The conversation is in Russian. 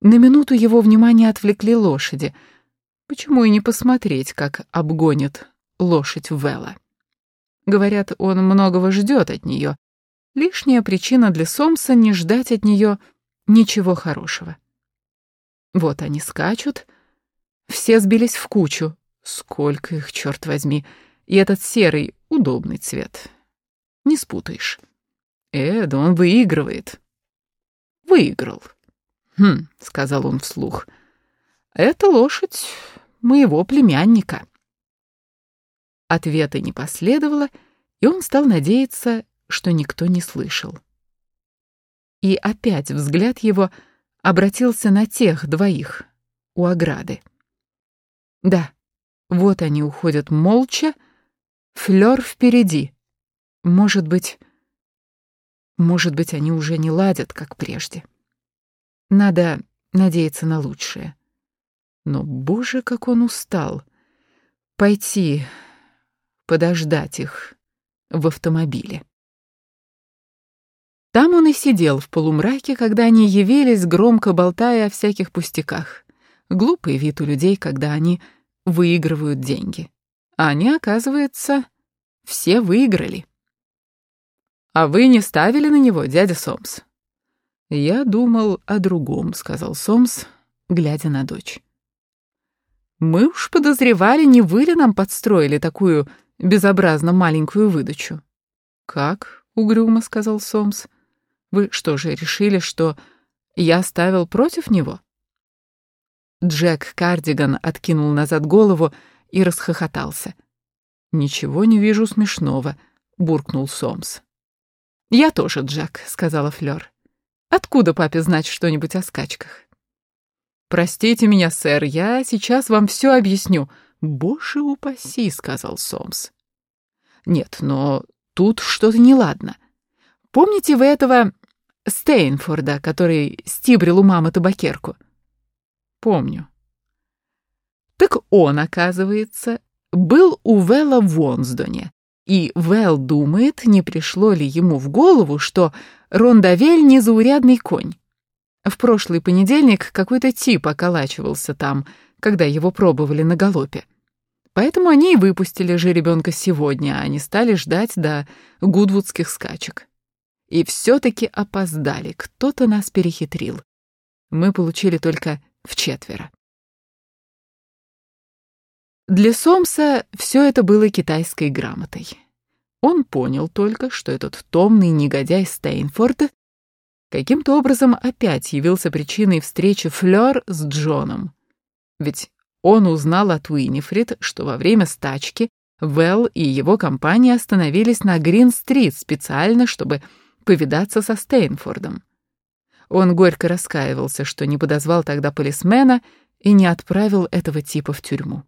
На минуту его внимание отвлекли лошади. Почему и не посмотреть, как обгонит лошадь Вэлла? Говорят, он многого ждет от нее. Лишняя причина для Сомса не ждать от нее ничего хорошего. Вот они скачут, все сбились в кучу. Сколько их, черт возьми, и этот серый, удобный цвет. Не спутаешь. Э, да он выигрывает. Выиграл. Хм, сказал он вслух. Это лошадь моего племянника. Ответа не последовало, и он стал надеяться, что никто не слышал. И опять взгляд его обратился на тех двоих у ограды. Да, вот они уходят молча, флёр впереди. Может быть, может быть, они уже не ладят, как прежде. Надо надеяться на лучшее. Но, боже, как он устал. Пойти подождать их в автомобиле. Там он и сидел в полумраке, когда они явились, громко болтая о всяких пустяках. Глупый вид у людей, когда они выигрывают деньги. А они, оказывается, все выиграли. «А вы не ставили на него, дядя Сомс?» «Я думал о другом», — сказал Сомс, глядя на дочь. «Мы уж подозревали, не вы ли нам подстроили такую безобразно маленькую выдачу?» «Как?» — угрюмо сказал Сомс. «Вы что же, решили, что я ставил против него?» Джек Кардиган откинул назад голову и расхохотался. «Ничего не вижу смешного», — буркнул Сомс. «Я тоже, Джек», — сказала Флёр. «Откуда папе знать что-нибудь о скачках?» «Простите меня, сэр, я сейчас вам все объясню». «Боже упаси», — сказал Сомс. «Нет, но тут что-то неладно. Помните вы этого Стейнфорда, который стибрил у мамы табакерку?» «Помню». Так он, оказывается, был у Вэлла в Вонсдоне, и Вэл думает, не пришло ли ему в голову, что Рондавель — незаурядный конь. В прошлый понедельник какой-то тип околачивался там, когда его пробовали на галопе. Поэтому они и выпустили же ребенка сегодня, а не стали ждать до гудвудских скачек. И все-таки опоздали, кто-то нас перехитрил. Мы получили только в четверо. Для Сомса все это было китайской грамотой. Он понял только, что этот томный негодяй Стейнфорд каким-то образом опять явился причиной встречи Флёр с Джоном. Ведь он узнал от Уинифрид, что во время стачки Вэл и его компания остановились на Грин-стрит специально, чтобы повидаться со Стейнфордом. Он горько раскаивался, что не подозвал тогда полисмена и не отправил этого типа в тюрьму.